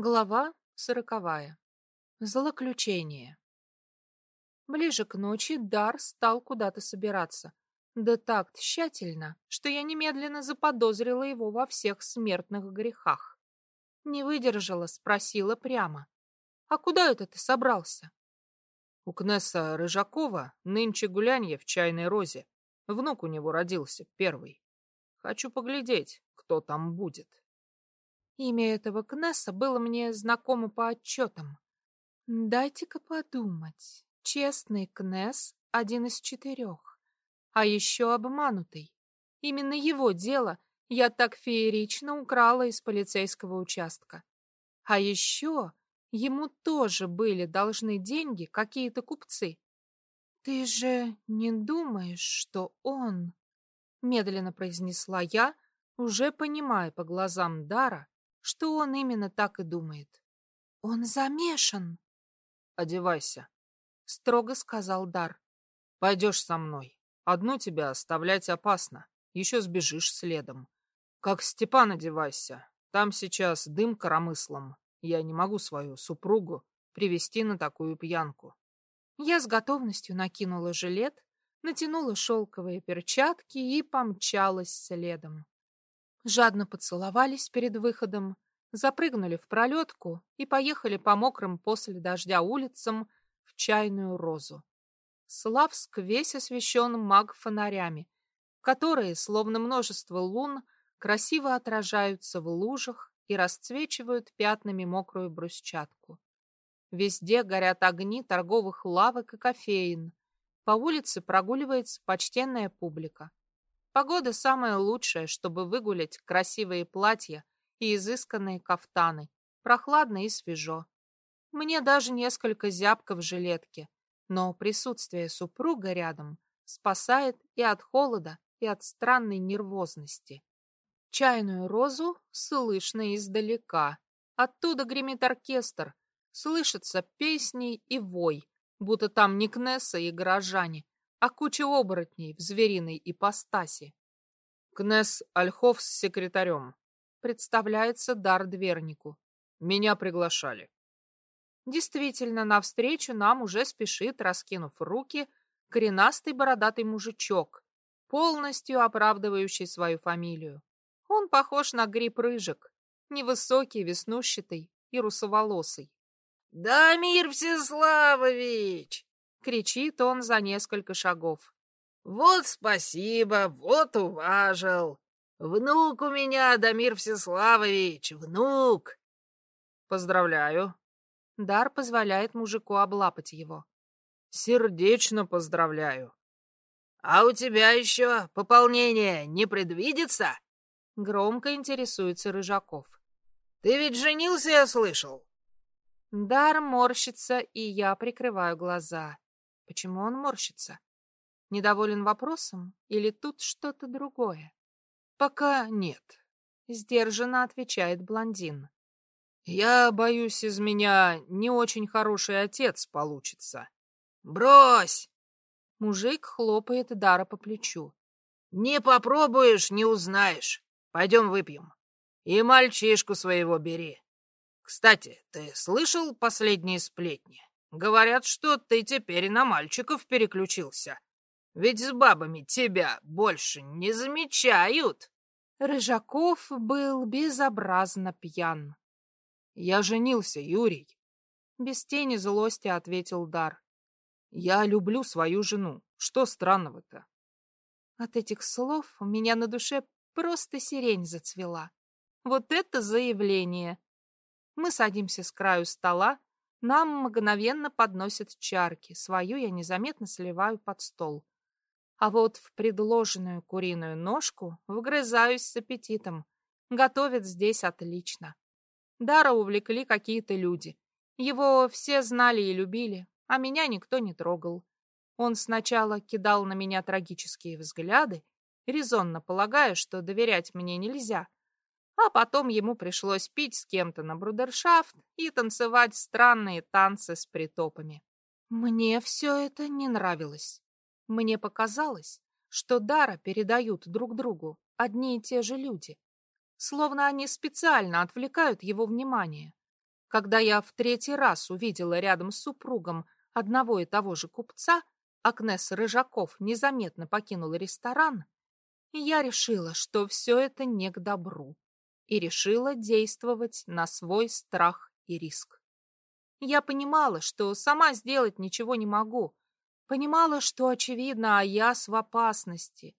Глава сороковая. Злоключение. Ближе к ночи Дар стал куда-то собираться. Да так тщательно, что я немедленно заподозрила его во всех смертных грехах. Не выдержала, спросила прямо. «А куда это ты собрался?» «У Кнесса Рыжакова нынче гулянье в чайной розе. Внук у него родился, первый. Хочу поглядеть, кто там будет». Имя этого Кнесса было мне знакомо по отчетам. Дайте-ка подумать. Честный Кнесс — один из четырех. А еще обманутый. Именно его дело я так феерично украла из полицейского участка. А еще ему тоже были должны деньги какие-то купцы. Ты же не думаешь, что он... Медленно произнесла я, уже понимая по глазам Дара, что он именно так и думает. Он замешан. Одевайся, строго сказал Дар. Пойдешь со мной. Одну тебя оставлять опасно. Еще сбежишь следом. Как Степан одевайся. Там сейчас дым коромыслом. Я не могу свою супругу привести на такую пьянку. Я с готовностью накинула жилет, натянула шелковые перчатки и помчалась следом жадно поцеловались перед выходом, запрыгнули в пролетку и поехали по мокрым после дождя улицам в чайную розу. Славск весь освещен маг-фонарями, которые, словно множество лун, красиво отражаются в лужах и расцвечивают пятнами мокрую брусчатку. Везде горят огни торговых лавок и кофеин. По улице прогуливается почтенная публика. Погода самая лучшая, чтобы выгулять красивые платья и изысканные кафтаны. Прохладно и свежо. Мне даже несколько зябко в жилетке, но присутствие супруга рядом спасает и от холода, и от странной нервозности. Чайную розу слышно издалека. Оттуда гремит оркестр, слышатся песни и вой, будто там не Кнесса и горожане, а куча оборотней в звериной ипостаси. Кнесс Ольхов с секретарем. Представляется дар двернику. Меня приглашали. Действительно, навстречу нам уже спешит, раскинув руки, коренастый бородатый мужичок, полностью оправдывающий свою фамилию. Он похож на гриб-рыжик, невысокий, веснущатый и русоволосый. «Дамир Всеславович!» — кричит он за несколько шагов. «Вот спасибо, вот уважил. Внук у меня, Дамир Всеславович, внук!» «Поздравляю!» Дар позволяет мужику облапать его. «Сердечно поздравляю!» «А у тебя еще пополнение не предвидится?» Громко интересуется Рыжаков. «Ты ведь женился, я слышал?» Дар морщится, и я прикрываю глаза. Почему он морщится? Недоволен вопросом или тут что-то другое? Пока нет, сдержанно отвечает блондин. Я боюсь, из меня не очень хороший отец получится. Брось! Мужик хлопает Дара по плечу. Не попробуешь, не узнаешь. Пойдем выпьем. И мальчишку своего бери. Кстати, ты слышал последние сплетни? Говорят, что ты теперь на мальчиков переключился. Ведь с бабами тебя больше не замечают. Рыжаков был безобразно пьян. Я женился, Юрий. Без тени злости ответил Дар. Я люблю свою жену. Что странного-то? От этих слов у меня на душе просто сирень зацвела. Вот это заявление! Мы садимся с краю стола, нам мгновенно подносят чарки, свою я незаметно сливаю под стол. А вот в предложенную куриную ножку вгрызаюсь с аппетитом. Готовят здесь отлично. Дара увлекли какие-то люди. Его все знали и любили, а меня никто не трогал. Он сначала кидал на меня трагические взгляды, резонно полагая, что доверять мне нельзя, а потом ему пришлось пить с кем-то на брудершафт и танцевать странные танцы с притопами. Мне все это не нравилось. Мне показалось, что дара передают друг другу одни и те же люди, словно они специально отвлекают его внимание. Когда я в третий раз увидела рядом с супругом одного и того же купца, Агнес Рыжаков незаметно покинула ресторан, я решила, что все это не к добру, и решила действовать на свой страх и риск. Я понимала, что сама сделать ничего не могу, понимала, что, очевидно, Аяс в опасности,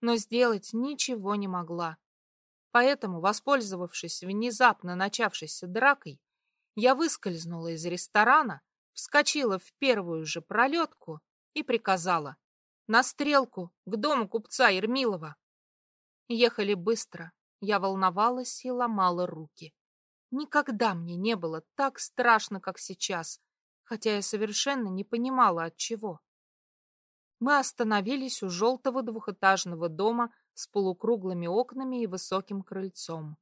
но сделать ничего не могла. Поэтому, воспользовавшись внезапно начавшейся дракой, я выскользнула из ресторана, вскочила в первую же пролетку и приказала «На стрелку, к дому купца Ермилова». Ехали быстро, я волновалась и ломала руки. Никогда мне не было так страшно, как сейчас, хотя я совершенно не понимала, от чего. Мы остановились у желтого двухэтажного дома с полукруглыми окнами и высоким крыльцом.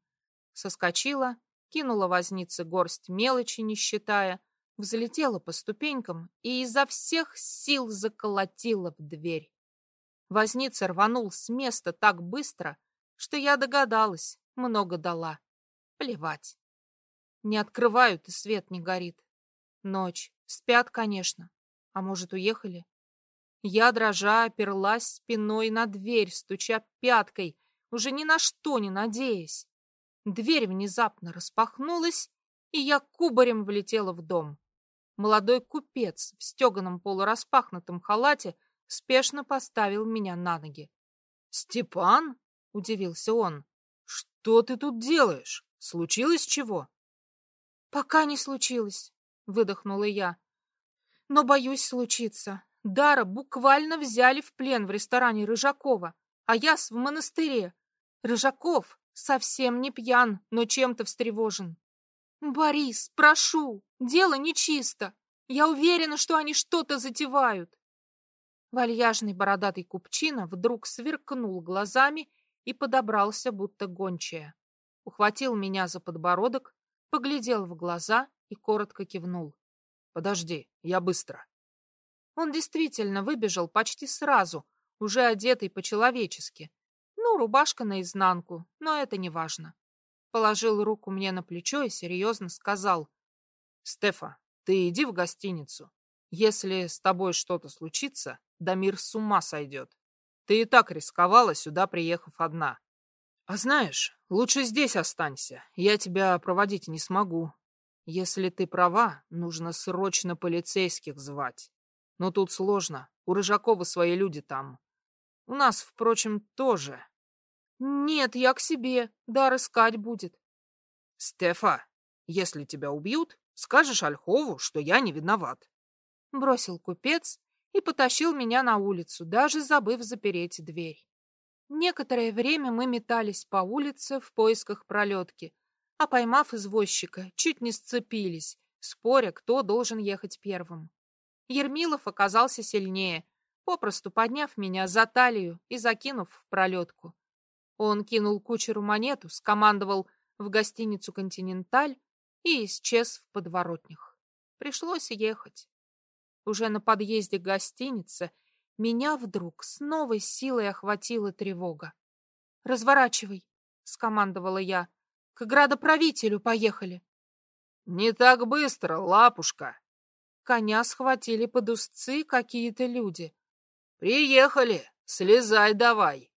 Соскочила, кинула вознице горсть мелочи, не считая, взлетела по ступенькам и изо всех сил заколотила в дверь. Возница рванул с места так быстро, что я догадалась, много дала. Плевать. Не открывают, и свет не горит. Ночь. Спят, конечно. А может, уехали? Я, дрожа, оперлась спиной на дверь, стуча пяткой, уже ни на что не надеясь. Дверь внезапно распахнулась, и я кубарем влетела в дом. Молодой купец в стеганом полураспахнутом халате спешно поставил меня на ноги. «Степан?» — удивился он. «Что ты тут делаешь? Случилось чего?» «Пока не случилось», — выдохнула я. «Но боюсь случиться. Дара буквально взяли в плен в ресторане Рыжакова, а Яс в монастыре. Рыжаков совсем не пьян, но чем-то встревожен. «Борис, прошу, дело нечисто. Я уверена, что они что-то затевают». Вальяжный бородатый купчина вдруг сверкнул глазами и подобрался, будто гончая. Ухватил меня за подбородок, поглядел в глаза и коротко кивнул. «Подожди, я быстро». Он действительно выбежал почти сразу, уже одетый по-человечески. Ну, рубашка наизнанку, но это не важно. Положил руку мне на плечо и серьезно сказал. «Стефа, ты иди в гостиницу. Если с тобой что-то случится, Дамир с ума сойдет. Ты и так рисковала, сюда приехав одна. А знаешь, лучше здесь останься, я тебя проводить не смогу. Если ты права, нужно срочно полицейских звать. Но тут сложно. У Рыжакова свои люди там. У нас, впрочем, тоже. Нет, я к себе. Дар искать будет. Стефа, если тебя убьют, скажешь Ольхову, что я не виноват. Бросил купец и потащил меня на улицу, даже забыв запереть дверь. Некоторое время мы метались по улице в поисках пролетки, а поймав извозчика, чуть не сцепились, споря, кто должен ехать первым. Ермилов оказался сильнее, попросту подняв меня за талию и закинув в пролетку. Он кинул кучеру монету, скомандовал в гостиницу «Континенталь» и исчез в подворотнях. Пришлось ехать. Уже на подъезде к гостинице меня вдруг с новой силой охватила тревога. «Разворачивай», — скомандовала я. «К градоправителю поехали». «Не так быстро, лапушка», Коня схватили под узцы какие-то люди. «Приехали! Слезай давай!»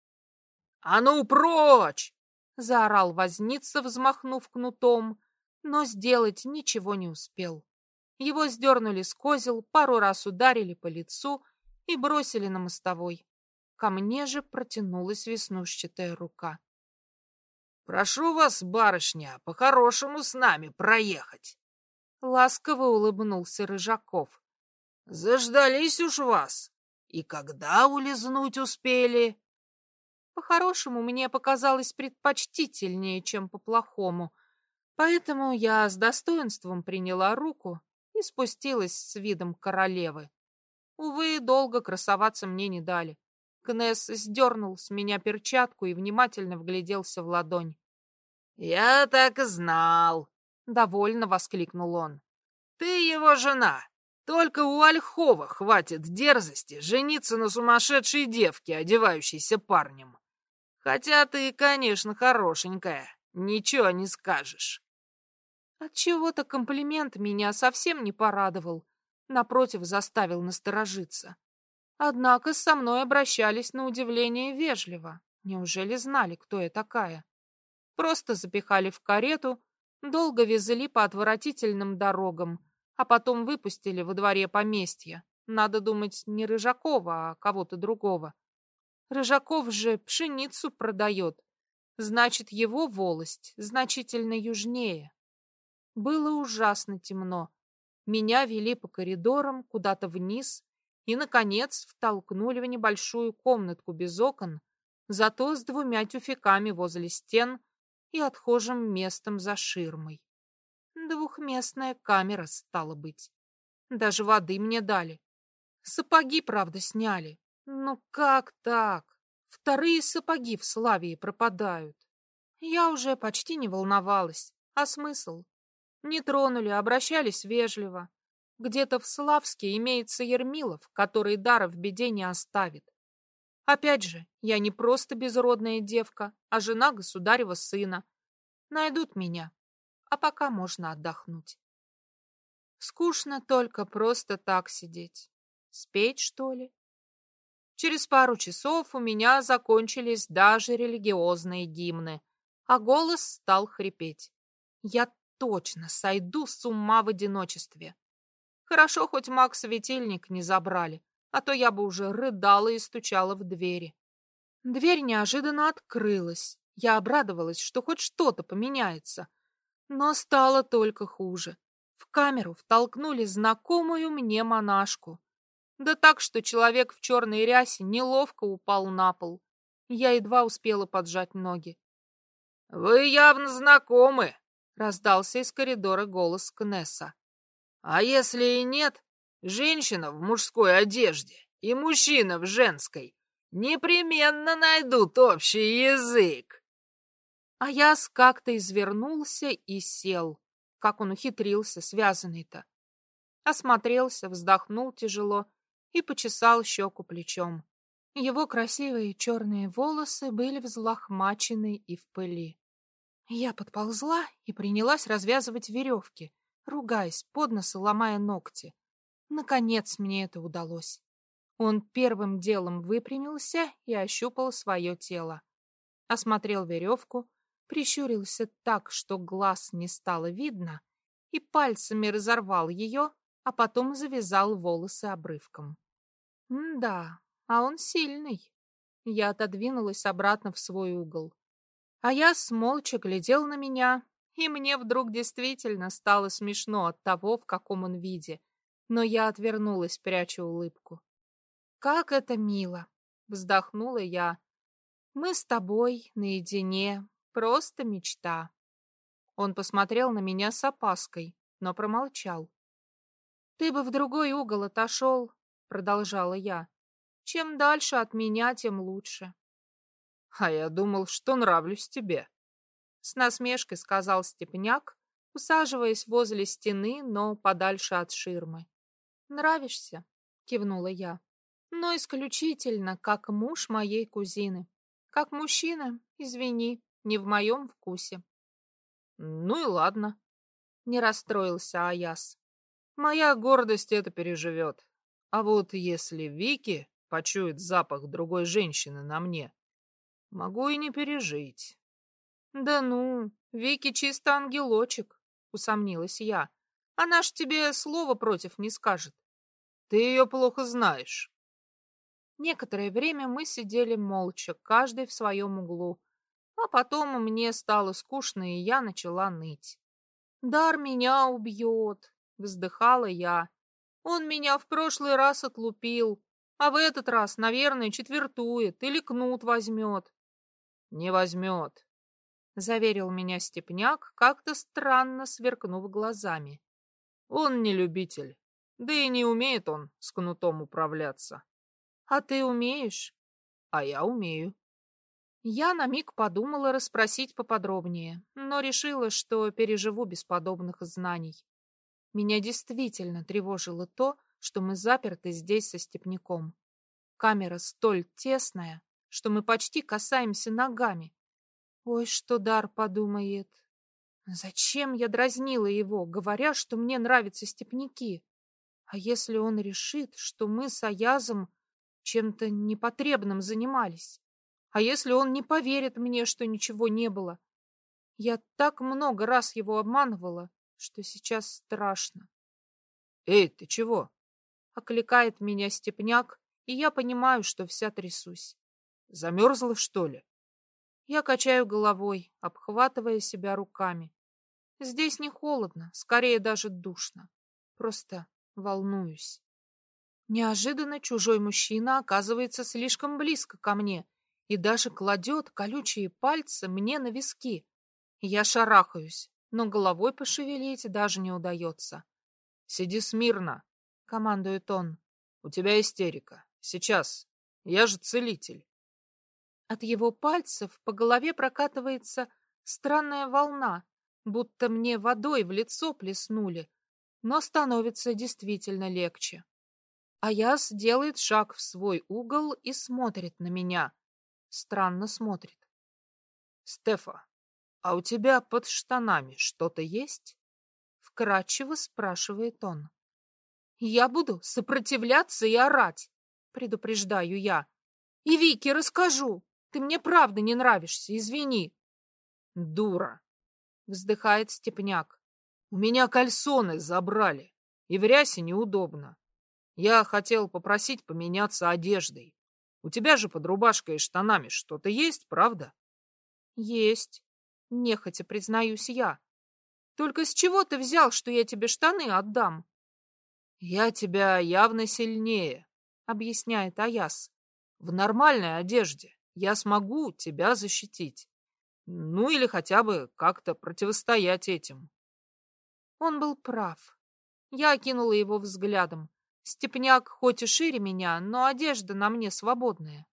«А ну, прочь!» — заорал возница, взмахнув кнутом, но сделать ничего не успел. Его сдернули с козел, пару раз ударили по лицу и бросили на мостовой. Ко мне же протянулась веснушчатая рука. «Прошу вас, барышня, по-хорошему с нами проехать!» Ласково улыбнулся Рыжаков. Заждались уж вас. И когда улизнуть успели? По-хорошему мне показалось предпочтительнее, чем по-плохому. Поэтому я с достоинством приняла руку и спустилась с видом королевы. Увы, долго красоваться мне не дали. Кнесс сдернул с меня перчатку и внимательно вгляделся в ладонь. «Я так и знал!» Довольно воскликнул он. Ты его жена. Только у Ольхова хватит дерзости жениться на сумасшедшей девке, одевающейся парнем. Хотя ты, конечно, хорошенькая, ничего не скажешь. Отчего-то комплимент меня совсем не порадовал, напротив, заставил насторожиться. Однако со мной обращались на удивление вежливо. Неужели знали, кто я такая? Просто запихали в карету, долго везли по отвратительным дорогам, а потом выпустили во дворе поместья. Надо думать, не Рыжакова, а кого-то другого. Рыжаков же пшеницу продает. Значит, его волость значительно южнее. Было ужасно темно. Меня вели по коридорам куда-то вниз и, наконец, втолкнули в небольшую комнатку без окон, зато с двумя тюфяками возле стен и отхожим местом за ширмой. Двухместная камера стала быть. Даже воды мне дали. Сапоги, правда, сняли. Ну как так? Вторые сапоги в Славии пропадают. Я уже почти не волновалась. А смысл? Не тронули, обращались вежливо. Где-то в Славске имеется Ермилов, который дара в беде не оставит. Опять же, я не просто безродная девка, а жена государева сына. Найдут меня, а пока можно отдохнуть. Скучно только просто так сидеть. Спеть, что ли? Через пару часов у меня закончились даже религиозные гимны, а голос стал хрипеть. Я точно сойду с ума в одиночестве. Хорошо, хоть маг-светильник не забрали, а то я бы уже рыдала и стучала в двери. Дверь неожиданно открылась. Я обрадовалась, что хоть что-то поменяется. Но стало только хуже. В камеру втолкнули знакомую мне монашку. Да так, что человек в черной рясе неловко упал на пол. Я едва успела поджать ноги. — Вы явно знакомы, — раздался из коридора голос Кнесса. А если и нет, женщина в мужской одежде и мужчина в женской непременно найдут общий язык. А я как-то извернулся и сел. Как он ухитрился, связанный-то. Осмотрелся, вздохнул тяжело и почесал щеку плечом. Его красивые черные волосы были взлохмачены и в пыли. Я подползла и принялась развязывать веревки, ругаясь, под нос ломая ногти. Наконец мне это удалось. Он первым делом выпрямился и ощупал свое тело. Осмотрел веревку, прищурился так, что глаз не стало видно, и пальцами разорвал ее, а потом завязал волосы обрывком. Да, а он сильный. Я отодвинулась обратно в свой угол. А я смолча глядел на меня, и мне вдруг действительно стало смешно от того, в каком он виде. Но я отвернулась, пряча улыбку. «Как это мило!» — вздохнула я. «Мы с тобой наедине, просто мечта». Он посмотрел на меня с опаской, но промолчал. «Ты бы в другой угол отошел», — продолжала я. «Чем дальше от меня, тем лучше». «А я думал, что нравлюсь тебе», с насмешкой сказал Степняк, усаживаясь возле стены, но подальше от ширмы. Нравишься? кивнула я. Но исключительно как муж моей кузины. Как мужчина, извини, не в моем вкусе. Ну и ладно. Не расстроился Аяс. Моя гордость это переживет. А вот если Вики почует запах другой женщины на мне, могу и не пережить. «Да ну, Вики чисто ангелочек», — усомнилась я. «Она ж тебе слова против не скажет». «Ты ее плохо знаешь». Некоторое время мы сидели молча, каждый в своем углу. А потом мне стало скучно, и я начала ныть. «Дар меня убьет», — вздыхала я. «Он меня в прошлый раз отлупил, а в этот раз, наверное, четвертует или кнут возьмет». «Не возьмет», заверил меня Степняк, как-то странно сверкнув глазами. Он не любитель, да и не умеет он с кнутом управляться. А ты умеешь? А я умею. Я на миг подумала расспросить поподробнее, но решила, что переживу без подобных знаний. Меня действительно тревожило то, что мы заперты здесь со степняком. Камера столь тесная, что мы почти касаемся ногами, Ой, что дар подумает. Зачем я дразнила его, говоря, что мне нравятся степняки? А если он решит, что мы с Аязом чем-то непотребным занимались? А если он не поверит мне, что ничего не было? Я так много раз его обманывала, что сейчас страшно. «Эй, ты чего?» — окликает меня степняк, и я понимаю, что вся трясусь. «Замерзла, что ли?» Я качаю головой, обхватывая себя руками. Здесь не холодно, скорее даже душно. Просто волнуюсь. Неожиданно чужой мужчина оказывается слишком близко ко мне и даже кладет колючие пальцы мне на виски. Я шарахаюсь, но головой пошевелить даже не удается. «Сиди смирно», — командует он. «У тебя истерика. Сейчас. Я же целитель». От его пальцев по голове прокатывается странная волна, будто мне водой в лицо плеснули, но становится действительно легче. Аяс делает шаг в свой угол и смотрит на меня. Странно смотрит. «Стефа, а у тебя под штанами что-то есть?» Вкратчиво спрашивает он. «Я буду сопротивляться и орать», предупреждаю я. «И Вике расскажу. Ты мне правда не нравишься, извини». «Дура», вздыхает Степняк. У меня кальсоны забрали, и в рясе неудобно. Я хотел попросить поменяться одеждой. У тебя же под рубашкой и штанами что-то есть, правда? Есть, нехотя признаюсь я. Только с чего ты взял, что я тебе штаны отдам? Я тебя явно сильнее, объясняет Аяс. В нормальной одежде я смогу тебя защитить. Ну или хотя бы как-то противостоять этим. Он был прав. Я окинула его взглядом. Степняк хоть и шире меня, но одежда на мне свободная.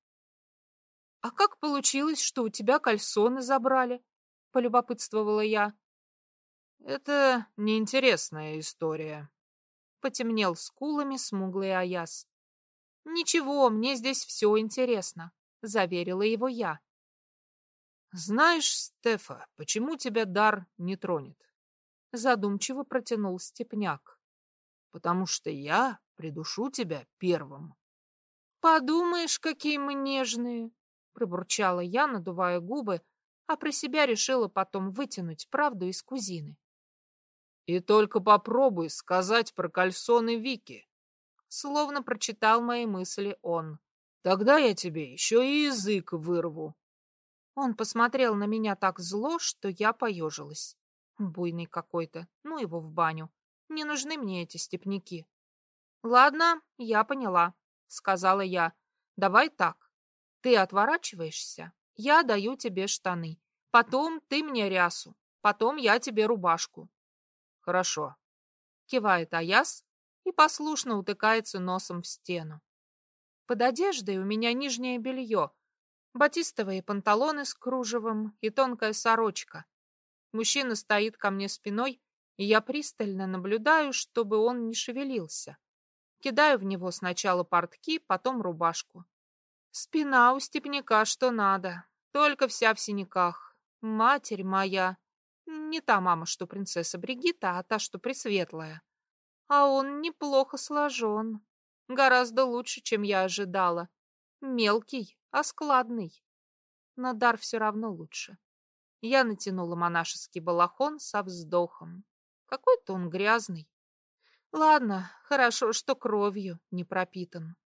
— А как получилось, что у тебя кальсоны забрали? — полюбопытствовала я. — Это неинтересная история. Потемнел скулами смуглый Аяс. — Ничего, мне здесь все интересно, — заверила его я. Знаешь, Стефа, почему тебя дар не тронет? Задумчиво протянул Степняк. Потому что я придушу тебя первым. Подумаешь, какие мы нежные, пробурчала я, надувая губы, а про себя решила потом вытянуть правду из кузины. И только попробуй сказать про кальсоны Вики. Словно прочитал мои мысли он. Тогда я тебе еще и язык вырву. Он посмотрел на меня так зло, что я поежилась. Буйный какой-то, ну его в баню. Не нужны мне эти степняки. Ладно, я поняла, сказала я. Давай так. Ты отворачиваешься, я даю тебе штаны. Потом ты мне рясу, потом я тебе рубашку. Хорошо. Кивает Аяс и послушно утыкается носом в стену. Под одеждой у меня нижнее белье — Батистовые панталоны с кружевом и тонкая сорочка. Мужчина стоит ко мне спиной, и я пристально наблюдаю, чтобы он не шевелился. Кидаю в него сначала портки, потом рубашку. Спина у степняка что надо, только вся в синяках. Матерь моя. Не та мама, что принцесса Бригитта, а та, что пресветлая. А он неплохо сложен. Гораздо лучше, чем я ожидала. Мелкий, а складный. Но дар все равно лучше. Я натянула монашеский балахон со вздохом. Какой-то он грязный. Ладно, хорошо, что кровью не пропитан.